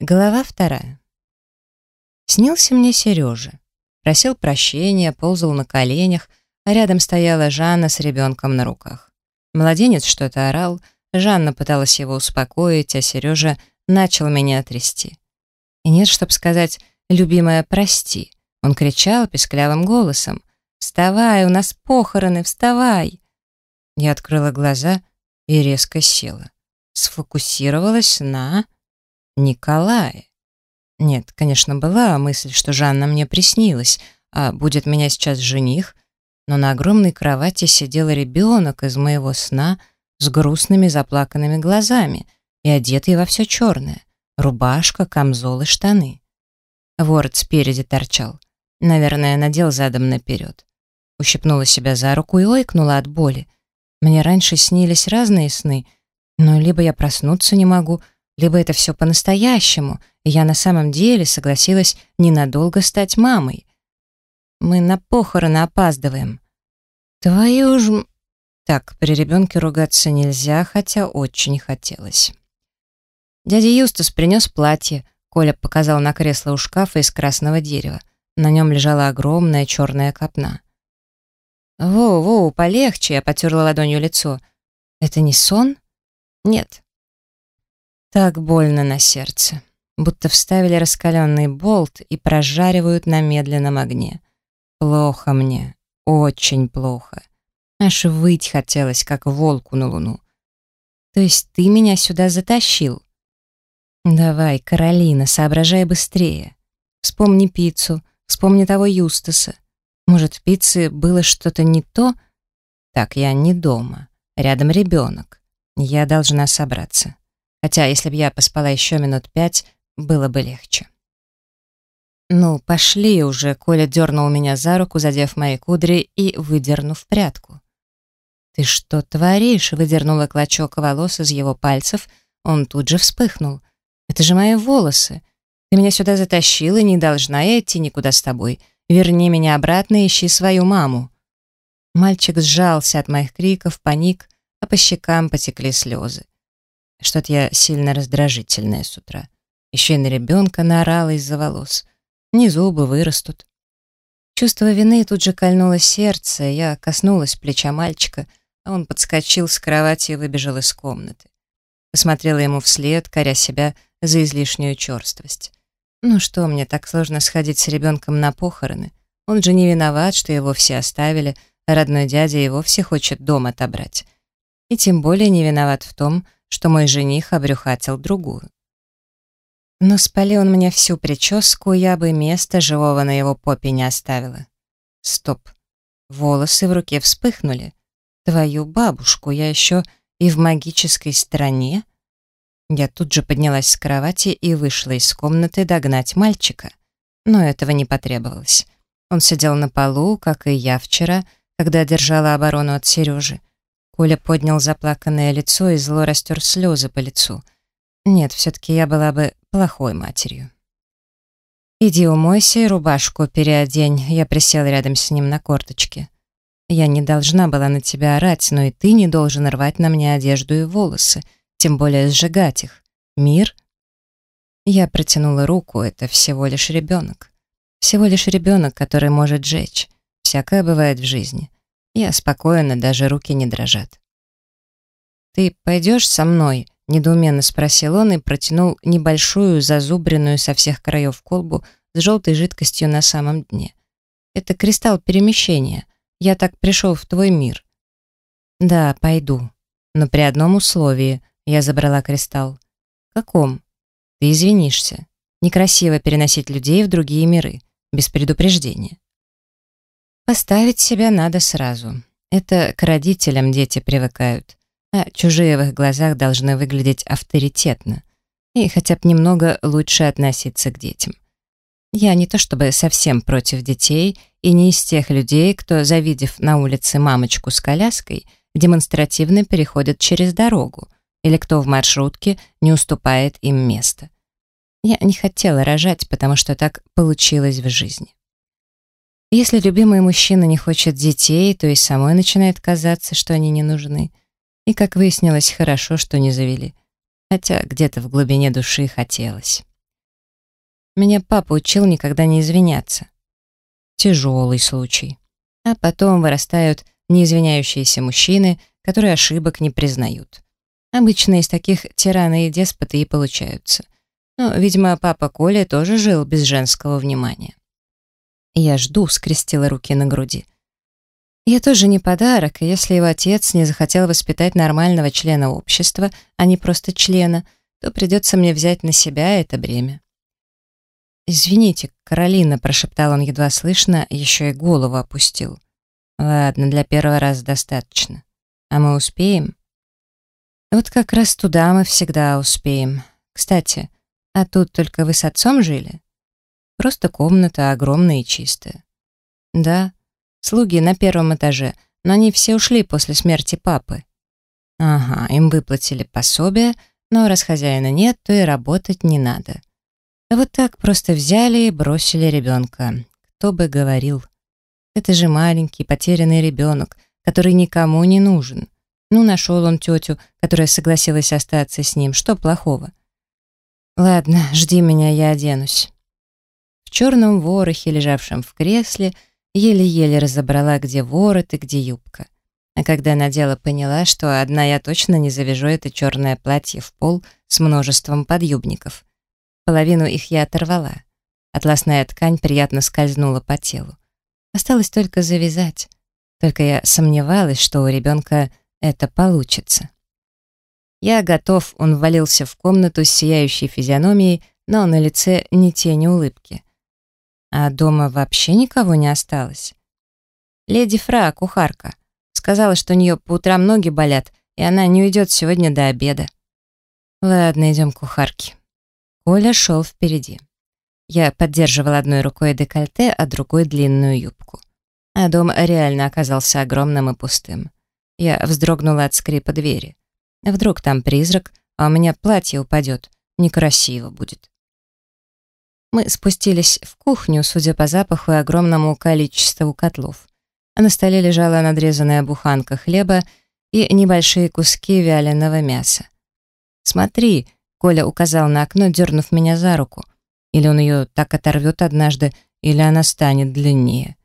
Глава вторая. Снился мне Сережа. Просил прощения, ползал на коленях, а рядом стояла Жанна с ребенком на руках. Младенец что-то орал, Жанна пыталась его успокоить, а Сережа начал меня трясти. И нет, чтоб сказать «любимая, прости». Он кричал песклявым голосом «Вставай, у нас похороны, вставай!» Я открыла глаза и резко села. Сфокусировалась на Николае. Нет, конечно, была мысль, что Жанна мне приснилась, а будет меня сейчас жених, но на огромной кровати сидел ребенок из моего сна с грустными заплаканными глазами и одетый во все черное. Рубашка, камзол и штаны. Ворот спереди торчал. Наверное, надел задом наперед. Ущипнула себя за руку и ойкнула от боли. Мне раньше снились разные сны, но либо я проснуться не могу, либо это все по-настоящему, и я на самом деле согласилась ненадолго стать мамой. Мы на похороны опаздываем. Твою ж... Так, при ребенке ругаться нельзя, хотя очень хотелось. Дядя Юстас принес платье. Коля показал на кресло у шкафа из красного дерева. На нем лежала огромная черная копна. «Воу-воу, полегче!» — я потерла ладонью лицо. «Это не сон?» «Нет, так больно на сердце, будто вставили раскаленный болт и прожаривают на медленном огне. Плохо мне, очень плохо. Аж выть хотелось, как волку на луну. То есть ты меня сюда затащил? Давай, Каролина, соображай быстрее. Вспомни пиццу, вспомни того Юстаса. Может, в пицце было что-то не то? Так, я не дома. Рядом ребенок. Я должна собраться хотя если бы я поспала еще минут пять, было бы легче. «Ну, пошли уже», — Коля дернул меня за руку, задев мои кудри и выдернув прядку. «Ты что творишь?» — выдернула клочок волос из его пальцев. Он тут же вспыхнул. «Это же мои волосы. Ты меня сюда затащил и не должна я идти никуда с тобой. Верни меня обратно ищи свою маму». Мальчик сжался от моих криков, паник, а по щекам потекли слезы. Что-то я сильно раздражительная с утра. Еще и на ребенка наорала из-за волос. Не зубы вырастут. Чувство вины тут же кольнуло сердце, я коснулась плеча мальчика, а он подскочил с кровати и выбежал из комнаты. Посмотрела ему вслед, коря себя за излишнюю черствость. Ну что, мне так сложно сходить с ребенком на похороны? Он же не виноват, что его все оставили, а родной дядя его все хочет дом отобрать. И тем более не виноват в том, что мой жених обрюхатил другую. Но спали он мне всю прическу, я бы места живого на его попе не оставила. Стоп. Волосы в руке вспыхнули. Твою бабушку я еще и в магической стране? Я тут же поднялась с кровати и вышла из комнаты догнать мальчика. Но этого не потребовалось. Он сидел на полу, как и я вчера, когда держала оборону от Сережи. Коля поднял заплаканное лицо и зло растер слезы по лицу. Нет, все-таки я была бы плохой матерью. «Иди умойся и рубашку переодень», — я присел рядом с ним на корточке. «Я не должна была на тебя орать, но и ты не должен рвать на мне одежду и волосы, тем более сжигать их. Мир?» Я протянула руку, это всего лишь ребенок. Всего лишь ребенок, который может жечь. Всякое бывает в жизни. Я спокойно, даже руки не дрожат. «Ты пойдешь со мной?» — недоуменно спросил он и протянул небольшую, зазубренную со всех краев колбу с желтой жидкостью на самом дне. «Это кристалл перемещения. Я так пришел в твой мир». «Да, пойду. Но при одном условии я забрала кристалл». «Каком?» «Ты извинишься. Некрасиво переносить людей в другие миры, без предупреждения». Поставить себя надо сразу. Это к родителям дети привыкают, а чужие в их глазах должны выглядеть авторитетно и хотя бы немного лучше относиться к детям. Я не то чтобы совсем против детей и не из тех людей, кто, завидев на улице мамочку с коляской, демонстративно переходит через дорогу, или кто в маршрутке не уступает им место. Я не хотела рожать, потому что так получилось в жизни. Если любимый мужчина не хочет детей, то и самой начинает казаться, что они не нужны. И, как выяснилось, хорошо, что не завели. Хотя где-то в глубине души хотелось. Меня папа учил никогда не извиняться. Тяжелый случай. А потом вырастают неизвиняющиеся мужчины, которые ошибок не признают. Обычно из таких тираны и деспоты и получаются. Но, видимо, папа Коля тоже жил без женского внимания. Я жду, скрестила руки на груди. Я тоже не подарок, и если его отец не захотел воспитать нормального члена общества, а не просто члена, то придется мне взять на себя это бремя. «Извините, Каролина», — прошептал он едва слышно, еще и голову опустил. «Ладно, для первого раза достаточно. А мы успеем?» «Вот как раз туда мы всегда успеем. Кстати, а тут только вы с отцом жили?» «Просто комната огромная и чистая». «Да, слуги на первом этаже, но они все ушли после смерти папы». «Ага, им выплатили пособие, но раз хозяина нет, то и работать не надо». Вот так просто взяли и бросили ребенка. Кто бы говорил. Это же маленький потерянный ребенок, который никому не нужен. Ну, нашел он тетю, которая согласилась остаться с ним. Что плохого? Ладно, жди меня, я оденусь. В черном ворохе, лежавшем в кресле, еле-еле разобрала, где ворот и где юбка. А когда надела, поняла, что одна я точно не завяжу это черное платье в пол с множеством подъюбников. Половину их я оторвала. Атласная ткань приятно скользнула по телу. Осталось только завязать. Только я сомневалась, что у ребенка это получится. Я готов, он ввалился в комнату с сияющей физиономией, но на лице ни тени улыбки. А дома вообще никого не осталось. Леди Фра, кухарка, сказала, что у нее по утрам ноги болят, и она не уйдет сегодня до обеда. Ладно, идем к кухарке. Коля шел впереди. Я поддерживала одной рукой декольте, а другой длинную юбку. А дом реально оказался огромным и пустым. Я вздрогнула от скрипа двери. Вдруг там призрак, а у меня платье упадет. Некрасиво будет. Мы спустились в кухню, судя по запаху и огромному количеству котлов. А на столе лежала надрезанная буханка хлеба и небольшие куски вяленого мяса. «Смотри», Коля указал на окно, дернув меня за руку. Или он ее так оторвет однажды, или она станет длиннее.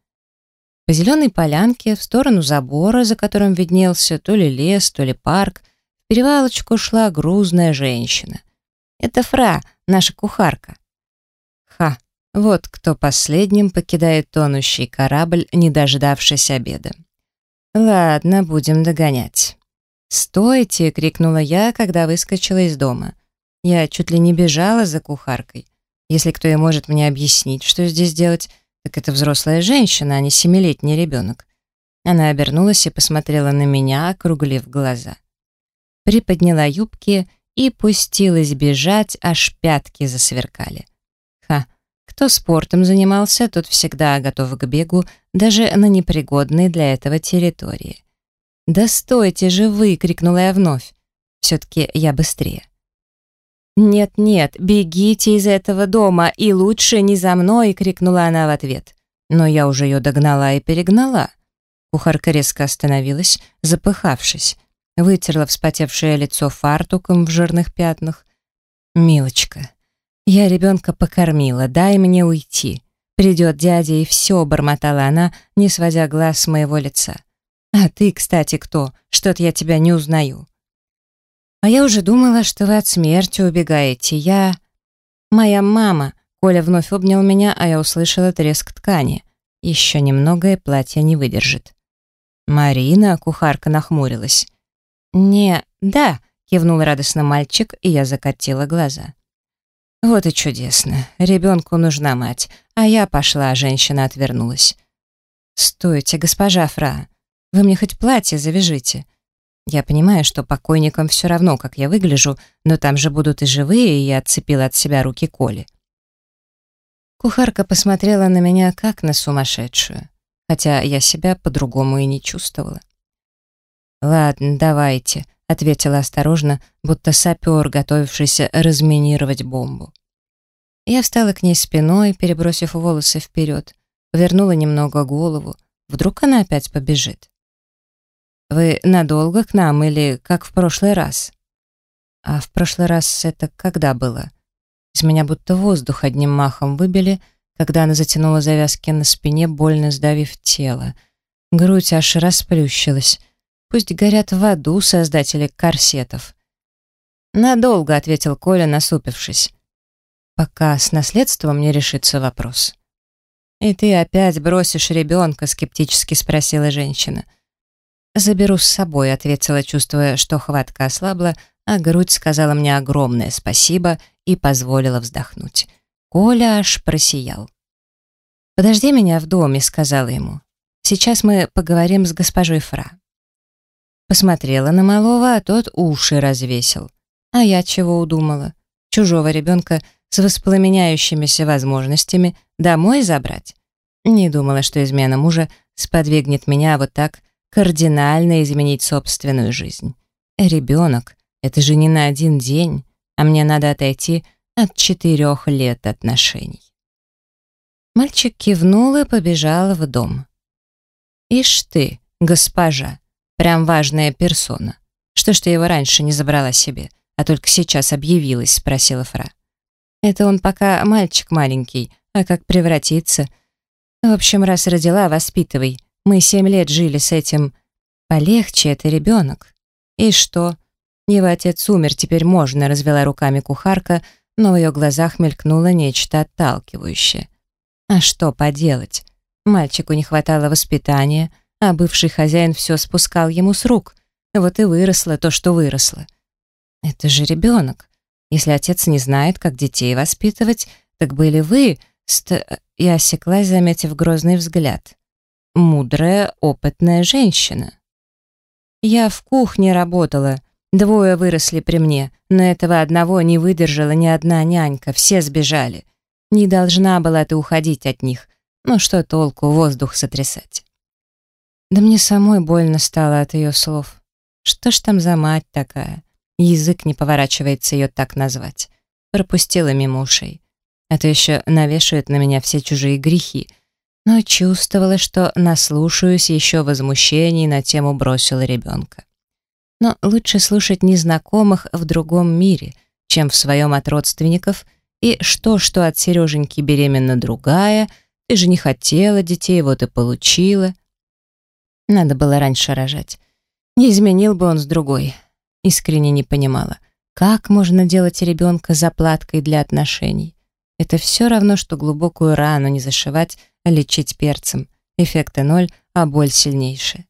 По зеленой полянке, в сторону забора, за которым виднелся то ли лес, то ли парк, в перевалочку шла грузная женщина. Это Фра, наша кухарка. Ха, вот кто последним покидает тонущий корабль, не дождавшись обеда. Ладно, будем догонять. «Стойте!» — крикнула я, когда выскочила из дома. Я чуть ли не бежала за кухаркой. Если кто и может мне объяснить, что здесь делать, так это взрослая женщина, а не семилетний ребенок. Она обернулась и посмотрела на меня, округлив глаза. Приподняла юбки и пустилась бежать, аж пятки засверкали. Кто спортом занимался, тот всегда готов к бегу, даже на непригодной для этого территории. «Да стойте же вы!» — крикнула я вновь. Все-таки я быстрее. «Нет-нет, бегите из этого дома, и лучше не за мной!» — крикнула она в ответ. Но я уже ее догнала и перегнала. Кухарка резко остановилась, запыхавшись. Вытерла вспотевшее лицо фартуком в жирных пятнах. «Милочка, я ребенка покормила, дай мне уйти. Придет дядя и все», — бормотала она, не сводя глаз с моего лица. «А ты, кстати, кто? Что-то я тебя не узнаю». «А я уже думала, что вы от смерти убегаете. Я...» «Моя мама...» Коля вновь обнял меня, а я услышала треск ткани. Еще немного, и платье не выдержит. «Марина?» — кухарка нахмурилась. «Не, да», — кивнул радостно мальчик, и я закатила глаза. «Вот и чудесно. Ребенку нужна мать, а я пошла, а женщина отвернулась». «Стойте, госпожа Фра, вы мне хоть платье завяжите. Я понимаю, что покойникам все равно, как я выгляжу, но там же будут и живые, и я отцепила от себя руки Коли. Кухарка посмотрела на меня как на сумасшедшую, хотя я себя по-другому и не чувствовала. «Ладно, давайте», — ответила осторожно, будто сапер, готовившийся разминировать бомбу. Я встала к ней спиной, перебросив волосы вперед, повернула немного голову. Вдруг она опять побежит. Вы надолго к нам или как в прошлый раз? А в прошлый раз это когда было? Из меня будто воздух одним махом выбили, когда она затянула завязки на спине, больно сдавив тело. Грудь аж расплющилась. Пусть горят в аду создатели корсетов. «Надолго», — ответил Коля, насупившись. «Пока с наследством не решится вопрос». «И ты опять бросишь ребенка?» — скептически спросила женщина. «Заберу с собой», — ответила, чувствуя, что хватка ослабла, а грудь сказала мне огромное спасибо и позволила вздохнуть. Коля аж просиял. «Подожди меня в доме», — сказала ему. «Сейчас мы поговорим с госпожой Фра». Посмотрела на малого, а тот уши развесил. А я чего удумала? Чужого ребенка с воспламеняющимися возможностями домой забрать? Не думала, что измена мужа сподвигнет меня вот так кардинально изменить собственную жизнь. Ребенок — это же не на один день, а мне надо отойти от четырех лет отношений. Мальчик кивнул и побежал в дом. «Ишь ты, госпожа, прям важная персона. Что ж ты его раньше не забрала себе?» а только сейчас объявилась?» — спросила Фра. «Это он пока мальчик маленький, а как превратиться?» «В общем, раз родила, воспитывай. Мы семь лет жили с этим. Полегче, это ребенок». «И что?» «Его отец умер, теперь можно», — развела руками кухарка, но в ее глазах мелькнуло нечто отталкивающее. «А что поделать? Мальчику не хватало воспитания, а бывший хозяин все спускал ему с рук. Вот и выросло то, что выросло. Это же ребенок. Если отец не знает, как детей воспитывать, так были вы... Ст... Я осеклась, заметив грозный взгляд. Мудрая, опытная женщина. Я в кухне работала. Двое выросли при мне, но этого одного не выдержала ни одна нянька, все сбежали. Не должна была ты уходить от них. Ну что толку воздух сотрясать? Да мне самой больно стало от ее слов. Что ж там за мать такая? Язык не поворачивается ее так назвать. Пропустила мимо ушей. А то еще навешивает на меня все чужие грехи. Но чувствовала, что наслушаюсь еще возмущений на тему бросила ребенка. Но лучше слушать незнакомых в другом мире, чем в своем от родственников, и что, что от Сереженьки беременна другая, ты же не хотела детей, вот и получила. Надо было раньше рожать. Не изменил бы он с другой, Искренне не понимала, как можно делать ребенка заплаткой для отношений. Это все равно, что глубокую рану не зашивать, а лечить перцем. Эффекта ноль, а боль сильнейшая.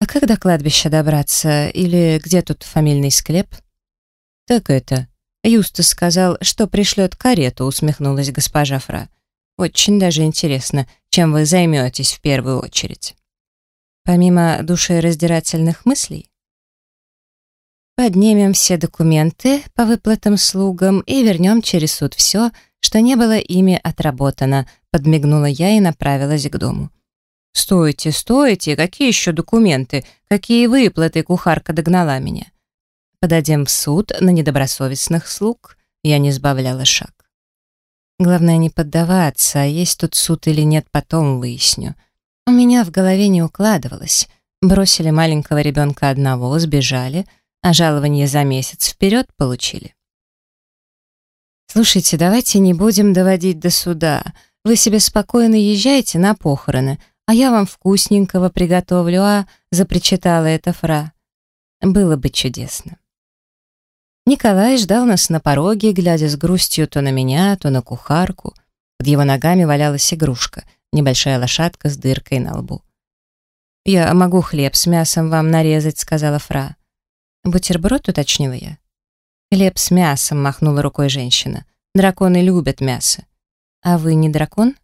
А как до кладбища добраться? Или где тут фамильный склеп? Так это... Юстас сказал, что пришлет карету, усмехнулась госпожа Фра. Очень даже интересно, чем вы займетесь в первую очередь. Помимо душераздирательных мыслей, Поднимем все документы по выплатам слугам и вернем через суд все, что не было ими отработано», подмигнула я и направилась к дому. «Стойте, стойте, какие еще документы? Какие выплаты?» Кухарка догнала меня. «Подадим в суд на недобросовестных слуг», я не сбавляла шаг. Главное не поддаваться, а есть тут суд или нет, потом выясню. У меня в голове не укладывалось. Бросили маленького ребенка одного, сбежали — а жалование за месяц вперед получили. «Слушайте, давайте не будем доводить до суда. Вы себе спокойно езжайте на похороны, а я вам вкусненького приготовлю, а...» — запричитала эта фра. «Было бы чудесно». Николай ждал нас на пороге, глядя с грустью то на меня, то на кухарку. Под его ногами валялась игрушка, небольшая лошадка с дыркой на лбу. «Я могу хлеб с мясом вам нарезать», — сказала Фра. «Бутерброд?» — уточнила я. «Хлеб с мясом», — махнула рукой женщина. «Драконы любят мясо». «А вы не дракон?»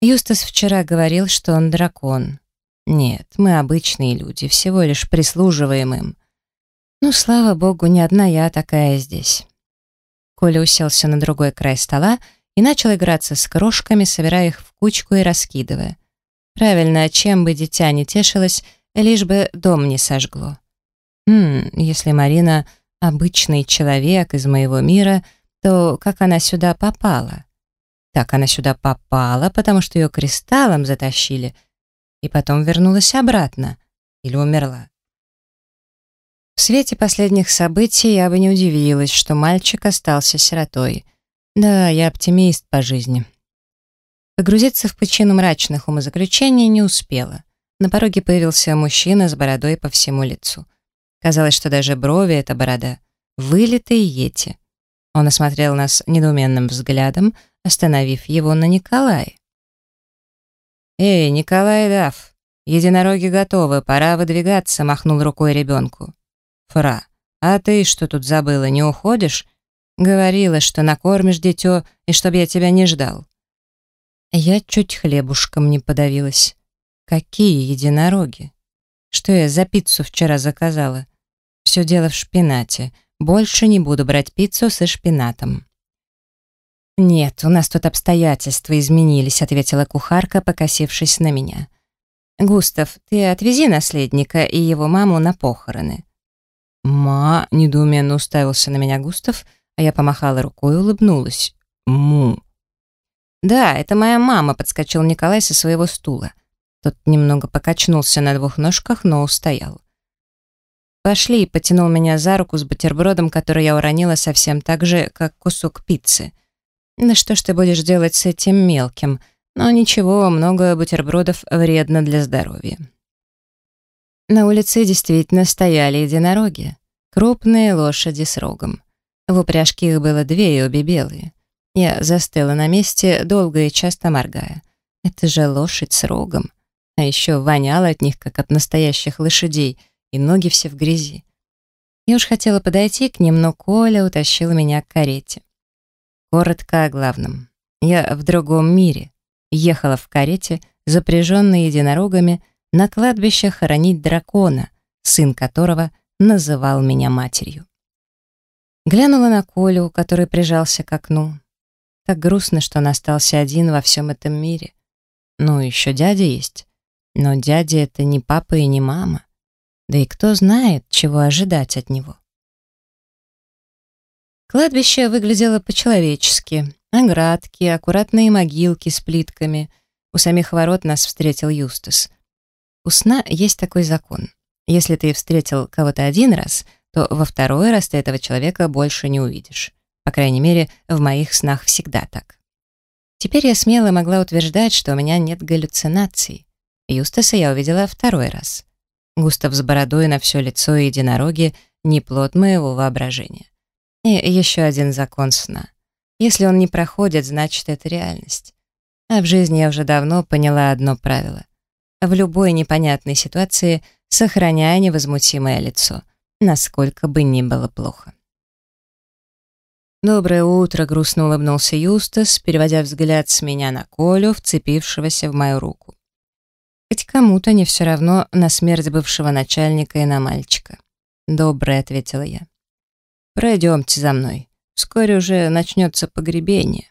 Юстас вчера говорил, что он дракон. Нет, мы обычные люди, всего лишь прислуживаем им. Ну, слава богу, не одна я такая здесь. Коля уселся на другой край стола и начал играться с крошками, собирая их в кучку и раскидывая. Правильно, чем бы дитя не тешилось, лишь бы дом не сожгло. Хм, если Марина обычный человек из моего мира, то как она сюда попала? Так она сюда попала, потому что ее кристаллом затащили, и потом вернулась обратно или умерла. В свете последних событий я бы не удивилась, что мальчик остался сиротой. Да, я оптимист по жизни. Погрузиться в пучину мрачных умозаключений не успела. На пороге появился мужчина с бородой по всему лицу. Казалось, что даже брови — это борода. Вылитые йети. Он осмотрел нас недоуменным взглядом, остановив его на Николае. «Эй, Николай Дав, единороги готовы, пора выдвигаться», — махнул рукой ребенку. «Фра, а ты что тут забыла, не уходишь? Говорила, что накормишь дитё и чтоб я тебя не ждал». Я чуть хлебушком не подавилась. Какие единороги? Что я за пиццу вчера заказала? Все дело в шпинате. Больше не буду брать пиццу со шпинатом. «Нет, у нас тут обстоятельства изменились», — ответила кухарка, покосившись на меня. «Густав, ты отвези наследника и его маму на похороны». «Ма», — недоуменно уставился на меня Густав, а я помахала рукой и улыбнулась. «Му». «Да, это моя мама», — подскочил Николай со своего стула. Тот немного покачнулся на двух ножках, но устоял. «Пошли», — потянул меня за руку с бутербродом, который я уронила совсем так же, как кусок пиццы. Да что ж ты будешь делать с этим мелким? Но ничего, много бутербродов вредно для здоровья. На улице действительно стояли единороги. Крупные лошади с рогом. В упряжке их было две и обе белые. Я застыла на месте, долго и часто моргая. Это же лошадь с рогом. А еще воняло от них, как от настоящих лошадей, и ноги все в грязи. Я уж хотела подойти к ним, но Коля утащил меня к карете. Коротко о главном. Я в другом мире. Ехала в карете, запряженной единорогами, на кладбище хоронить дракона, сын которого называл меня матерью. Глянула на Колю, который прижался к окну. Так грустно, что он остался один во всем этом мире. Ну, еще дядя есть. Но дядя — это не папа и не мама. Да и кто знает, чего ожидать от него. Кладбище выглядело по-человечески. Оградки, аккуратные могилки с плитками. У самих ворот нас встретил Юстас. У сна есть такой закон. Если ты встретил кого-то один раз, то во второй раз ты этого человека больше не увидишь. По крайней мере, в моих снах всегда так. Теперь я смело могла утверждать, что у меня нет галлюцинаций. Юстаса я увидела второй раз. Густав с бородой на все лицо и единороги — не плод моего воображения. И еще один закон сна. Если он не проходит, значит, это реальность. А в жизни я уже давно поняла одно правило. В любой непонятной ситуации сохраняй невозмутимое лицо, насколько бы ни было плохо. «Доброе утро», — грустно улыбнулся Юстас, переводя взгляд с меня на Колю, вцепившегося в мою руку. Хоть кому-то не все равно на смерть бывшего начальника и на мальчика. «Доброе», — ответила я. Пройдемте за мной. Вскоре уже начнется погребение.